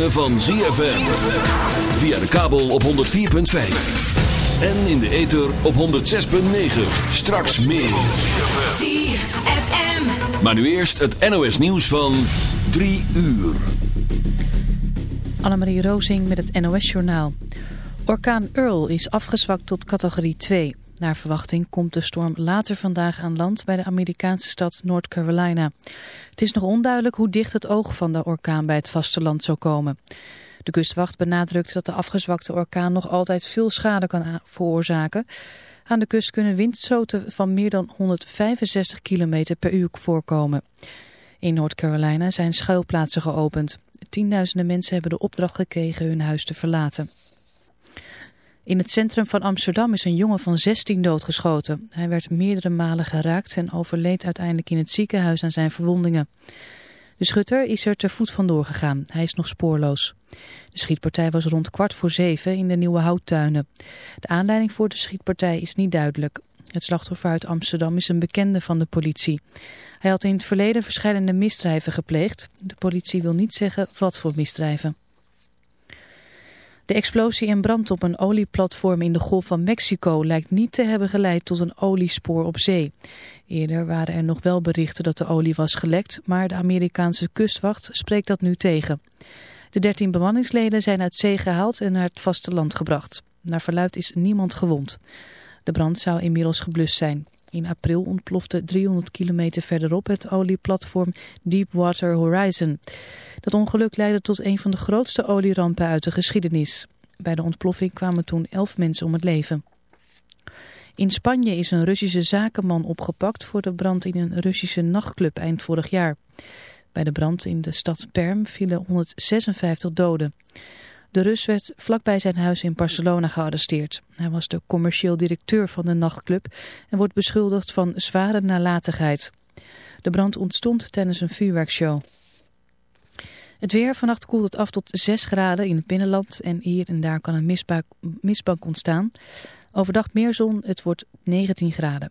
ritme van ZFM. Via de kabel op 104.5. En in de ether op 106.9. Straks meer. ZFM. Maar nu eerst het NOS nieuws van 3 uur. Annemarie Rozing met het NOS-journaal. Orkaan Earl is afgezwakt tot categorie 2. Naar verwachting komt de storm later vandaag aan land bij de Amerikaanse stad North Carolina. Het is nog onduidelijk hoe dicht het oog van de orkaan bij het vasteland zou komen. De kustwacht benadrukt dat de afgezwakte orkaan nog altijd veel schade kan veroorzaken. Aan de kust kunnen windstoten van meer dan 165 km per uur voorkomen. In North Carolina zijn schuilplaatsen geopend. Tienduizenden mensen hebben de opdracht gekregen hun huis te verlaten. In het centrum van Amsterdam is een jongen van 16 doodgeschoten. Hij werd meerdere malen geraakt en overleed uiteindelijk in het ziekenhuis aan zijn verwondingen. De schutter is er te voet vandoor gegaan. Hij is nog spoorloos. De schietpartij was rond kwart voor zeven in de Nieuwe Houttuinen. De aanleiding voor de schietpartij is niet duidelijk. Het slachtoffer uit Amsterdam is een bekende van de politie. Hij had in het verleden verschillende misdrijven gepleegd. De politie wil niet zeggen wat voor misdrijven. De explosie en brand op een olieplatform in de Golf van Mexico lijkt niet te hebben geleid tot een oliespoor op zee. Eerder waren er nog wel berichten dat de olie was gelekt, maar de Amerikaanse kustwacht spreekt dat nu tegen. De dertien bemanningsleden zijn uit zee gehaald en naar het vasteland gebracht. Naar verluid is niemand gewond. De brand zou inmiddels geblust zijn. In april ontplofte 300 kilometer verderop het olieplatform Deepwater Horizon. Dat ongeluk leidde tot een van de grootste olierampen uit de geschiedenis. Bij de ontploffing kwamen toen 11 mensen om het leven. In Spanje is een Russische zakenman opgepakt voor de brand in een Russische nachtclub eind vorig jaar. Bij de brand in de stad Perm vielen 156 doden. De Rus werd vlakbij zijn huis in Barcelona gearresteerd. Hij was de commercieel directeur van de nachtclub en wordt beschuldigd van zware nalatigheid. De brand ontstond tijdens een vuurwerkshow. Het weer, vannacht koelt het af tot 6 graden in het binnenland en hier en daar kan een mistbank, ontstaan. Overdag meer zon, het wordt 19 graden.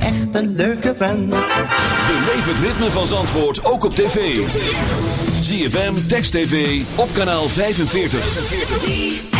Echt een leuke vent. Beleef het ritme van Zandvoort ook op tv. ZFM, Text TV, op kanaal 45. 45.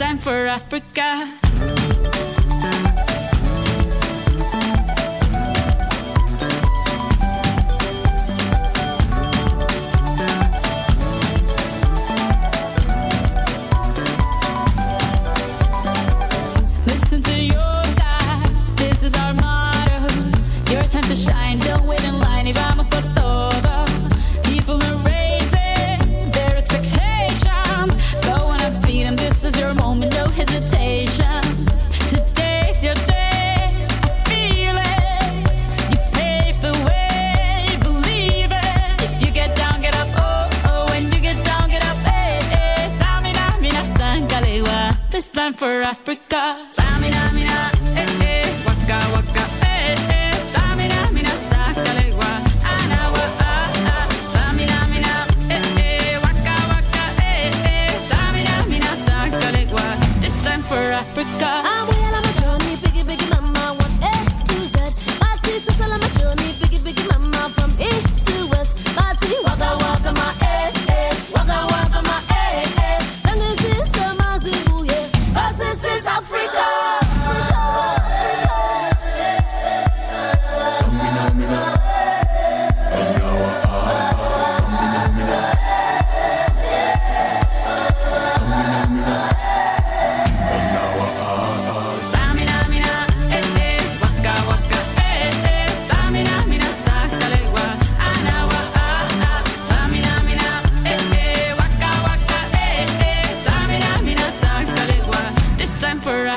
time for Africa. Africa.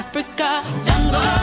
Africa. Jungle.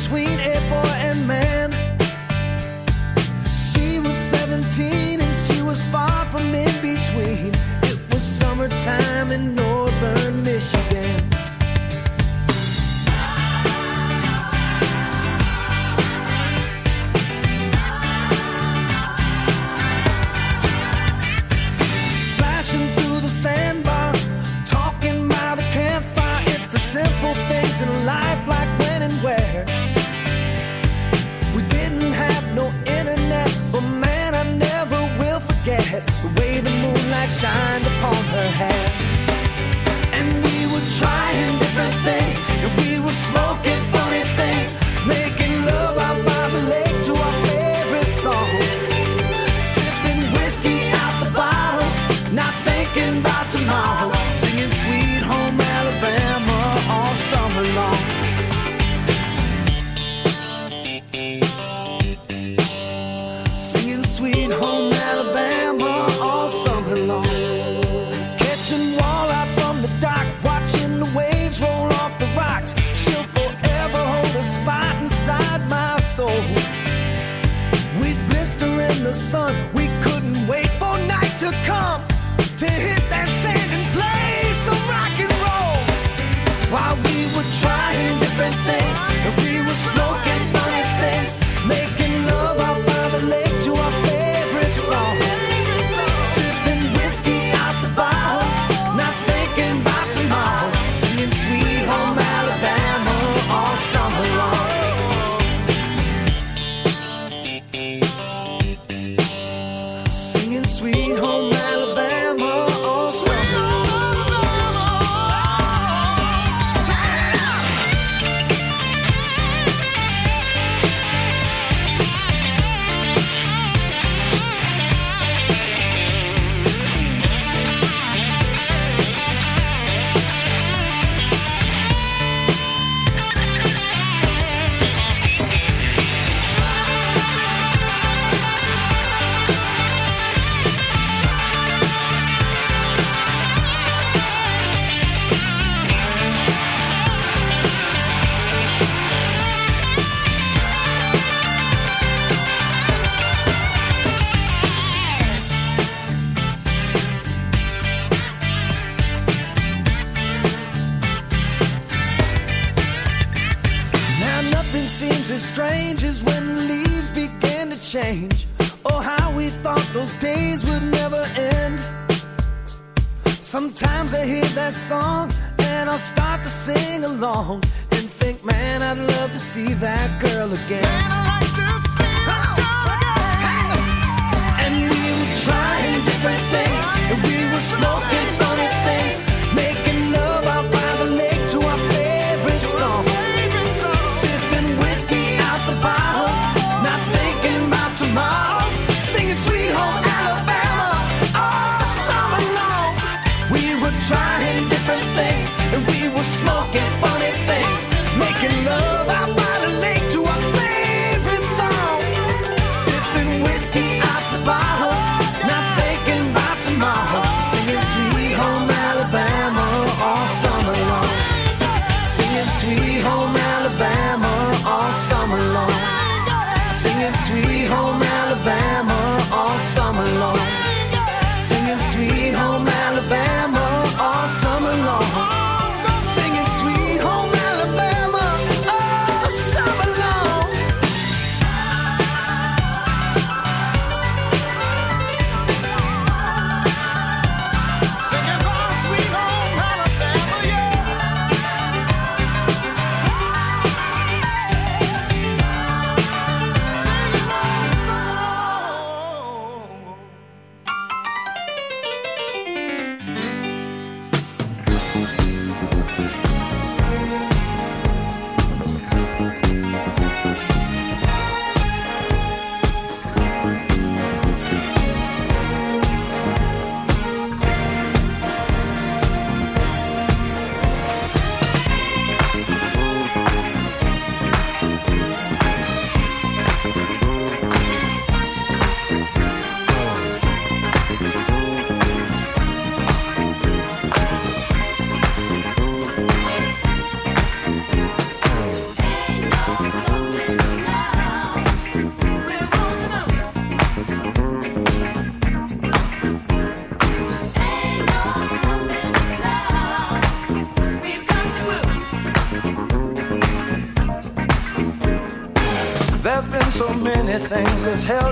between a boy and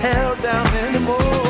held down anymore.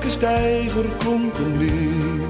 Elke steiger klonk een lied.